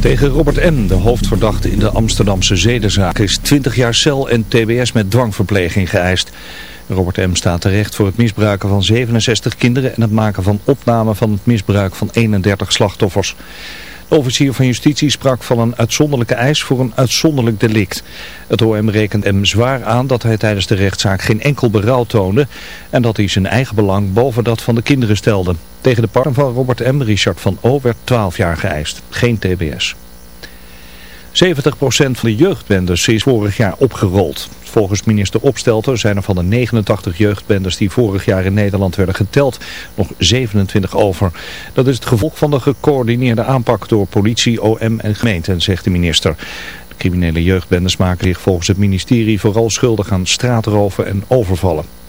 Tegen Robert M., de hoofdverdachte in de Amsterdamse zedenzaak, is 20 jaar cel en tbs met dwangverpleging geëist. Robert M. staat terecht voor het misbruiken van 67 kinderen en het maken van opname van het misbruik van 31 slachtoffers. Officier van justitie sprak van een uitzonderlijke eis voor een uitzonderlijk delict. Het OM rekent hem zwaar aan dat hij tijdens de rechtszaak geen enkel berouw toonde en dat hij zijn eigen belang boven dat van de kinderen stelde. Tegen de partner van Robert M., Richard van O, werd 12 jaar geëist. Geen tbs. 70% van de jeugdbendes is vorig jaar opgerold. Volgens minister Opstelter zijn er van de 89 jeugdbendes die vorig jaar in Nederland werden geteld nog 27 over. Dat is het gevolg van de gecoördineerde aanpak door politie, OM en gemeenten, zegt de minister. De criminele jeugdbendes maken zich volgens het ministerie vooral schuldig aan straatroven en overvallen.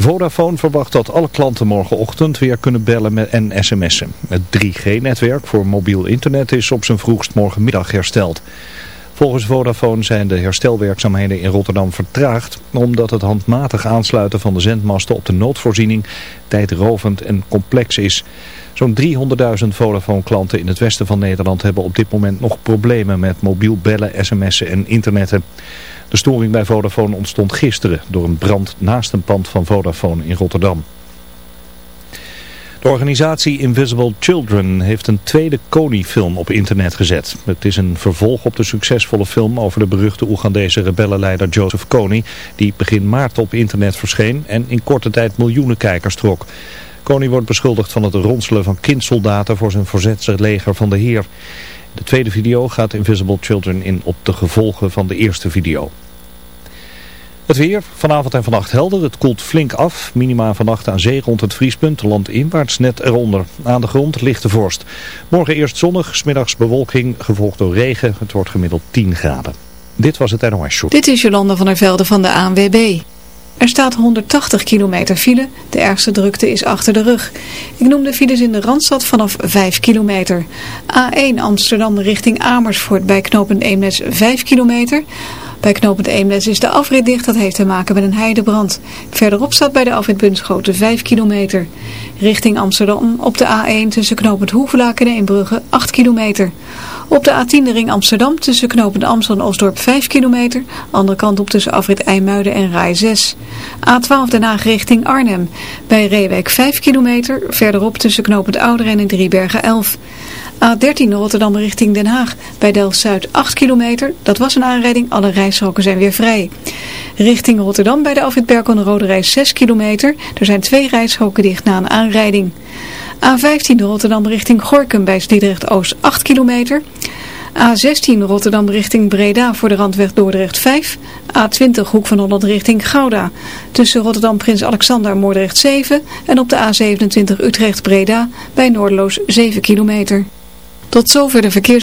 Vodafone verwacht dat alle klanten morgenochtend weer kunnen bellen met en sms'en. Het 3G-netwerk voor mobiel internet is op zijn vroegst morgenmiddag hersteld. Volgens Vodafone zijn de herstelwerkzaamheden in Rotterdam vertraagd omdat het handmatig aansluiten van de zendmasten op de noodvoorziening tijdrovend en complex is. Zo'n 300.000 Vodafone-klanten in het westen van Nederland hebben op dit moment nog problemen met mobiel bellen, sms'en en internetten. De storing bij Vodafone ontstond gisteren door een brand naast een pand van Vodafone in Rotterdam. De organisatie Invisible Children heeft een tweede Kony-film op internet gezet. Het is een vervolg op de succesvolle film over de beruchte Oegandese rebellenleider Joseph Kony, die begin maart op internet verscheen en in korte tijd miljoenen kijkers trok. Kony wordt beschuldigd van het ronselen van kindsoldaten voor zijn verzetsersleger van de Heer. De tweede video gaat Invisible Children in op de gevolgen van de eerste video. Het weer, vanavond en vannacht helder. Het koelt flink af. Minima vannacht aan zee rond het vriespunt. Landinwaarts net eronder. Aan de grond lichte vorst. Morgen eerst zonnig, smiddags bewolking, gevolgd door regen. Het wordt gemiddeld 10 graden. Dit was het NOS Show. Dit is Jolanda van der Velde van de ANWB. Er staat 180 kilometer file. De ergste drukte is achter de rug. Ik noem de files in de Randstad vanaf 5 kilometer. A1 Amsterdam richting Amersfoort bij knooppunt Eemnes 5 kilometer. Bij knooppunt Eemnes is de afrit dicht. Dat heeft te maken met een heidebrand. Verderop staat bij de afrit Bunschoten 5 kilometer. Richting Amsterdam op de A1 tussen knooppunt Hoevelaken en Eembrugge 8 kilometer. Op de A10 de ring Amsterdam tussen knooppunt Amstel en Osdorp 5 kilometer. Andere kant op tussen afrit IJmuiden en Rai 6. A12 Den Haag richting Arnhem. Bij Reewijk 5 kilometer. Verderop tussen knooppunt Ouderen en Driebergen 11. A13 Rotterdam richting Den Haag. Bij Delft-Zuid 8 kilometer. Dat was een aanrijding. Alle rijstroken zijn weer vrij. Richting Rotterdam bij de afrit Berkel en Rode Reis 6 kilometer. Er zijn twee rijstroken dicht na een aanrijding. A15 Rotterdam richting Gorkum bij Sliedrecht Oost 8 kilometer. A16 Rotterdam richting Breda voor de randweg Dordrecht 5. A20 Hoek van Holland richting Gouda. Tussen Rotterdam Prins Alexander Moordrecht 7. En op de A27 Utrecht Breda bij Noordeloos 7 kilometer. Tot zover de verkeers...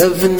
Loving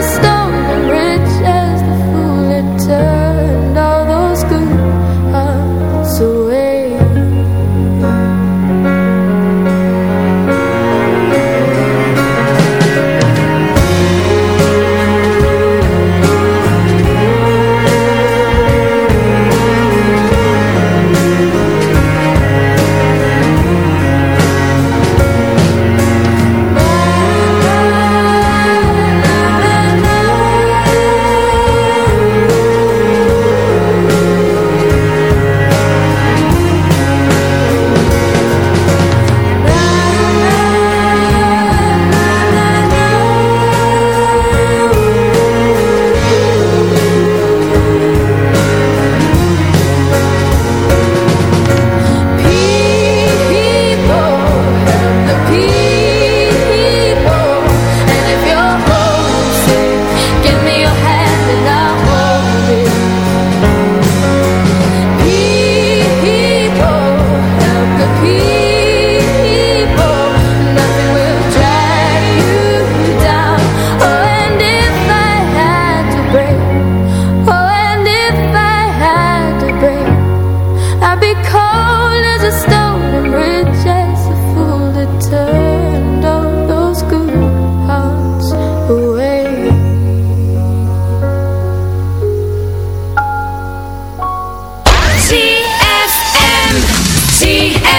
to stop.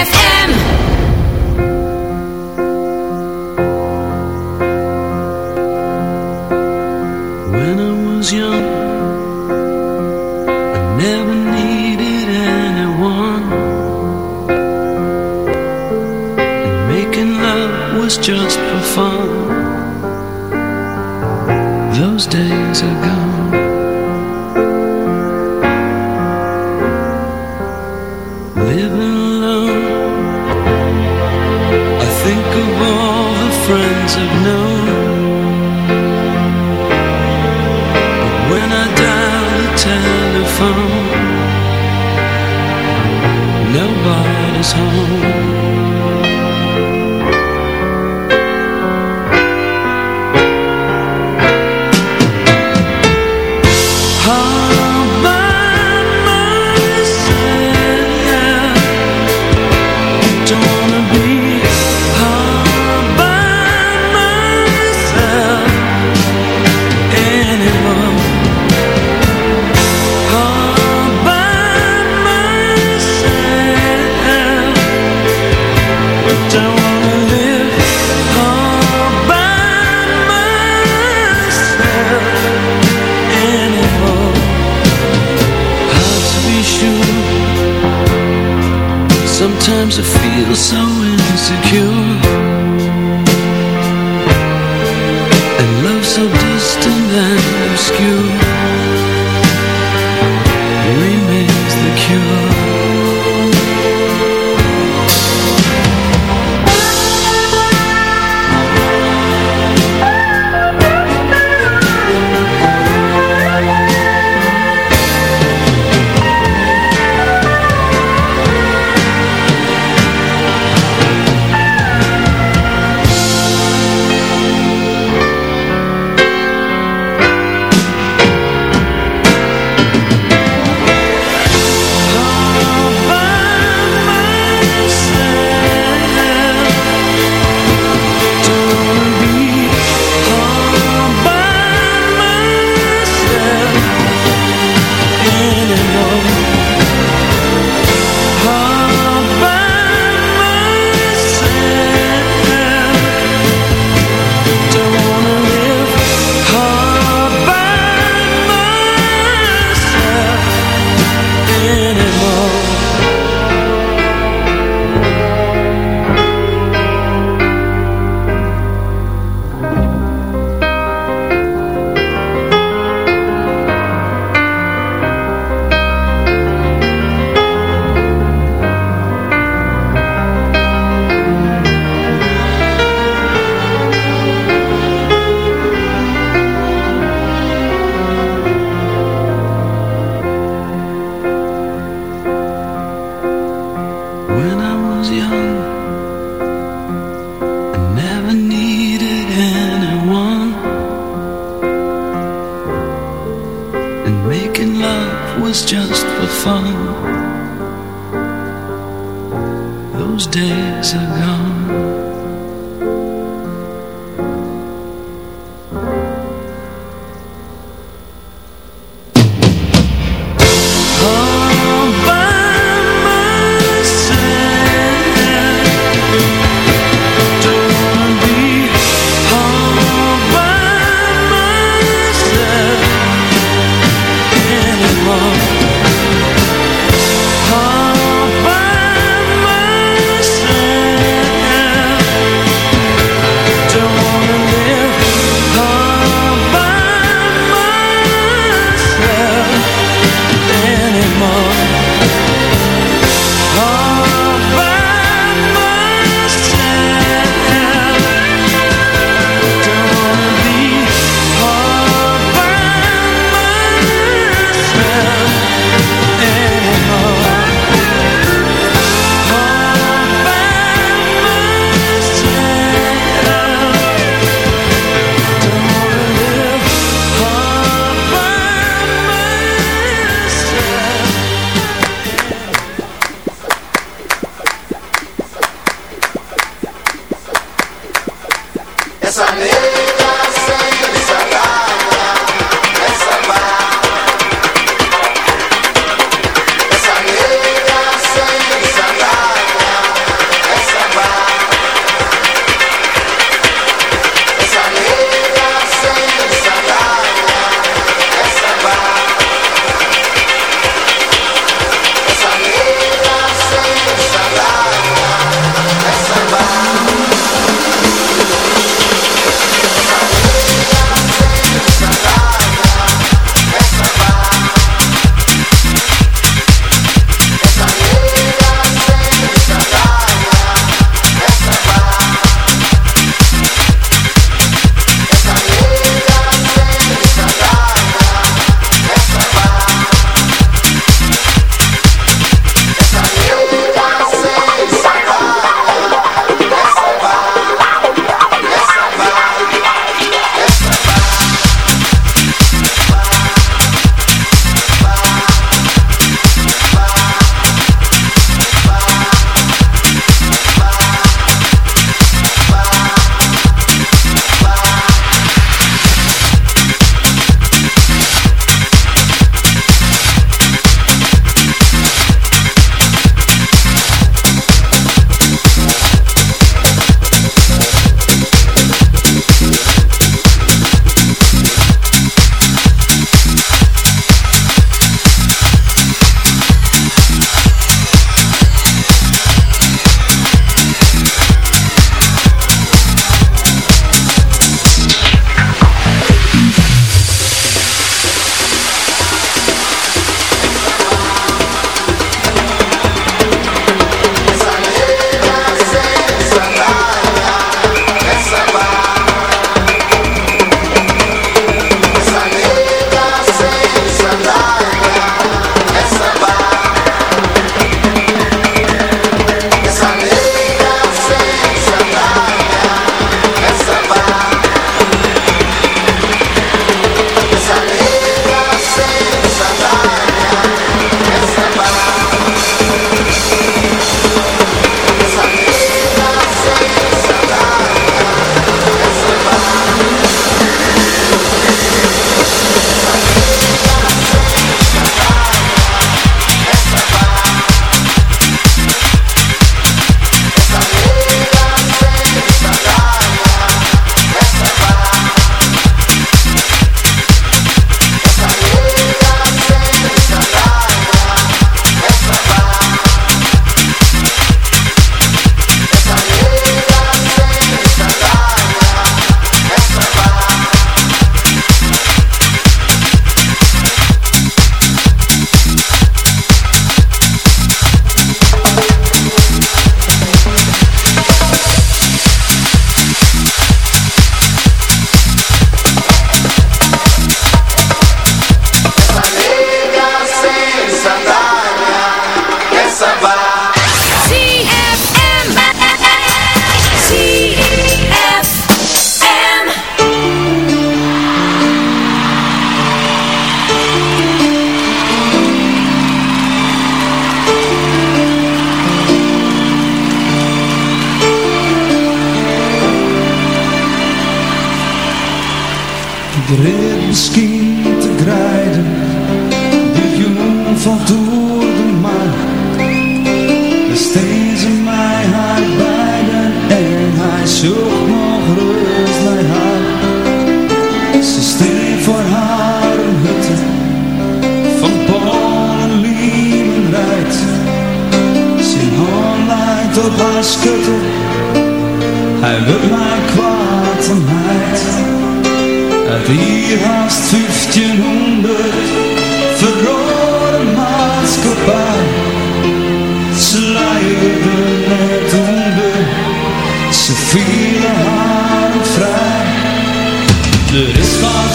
ZFM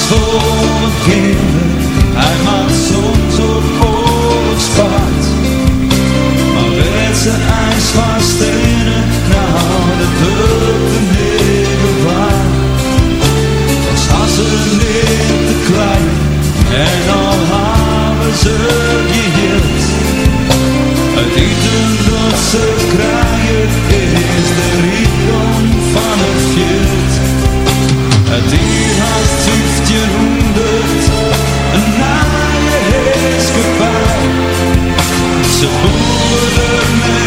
mijn kinderen, hij maakt soms op oorlogspaard. Maar werd ze ijs stenen, nou dat drukte niet waar. Was hassen niet te klein, en al hebben ze geheeld. Het eten dat ze krijgen is de rijkdom van het veld. Het haast 1500, een naaie heerskepaar. Ze bleven altijd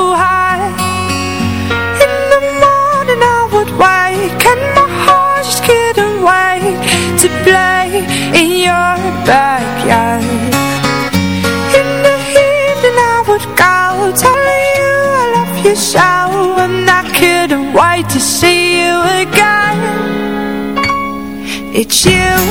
It's you.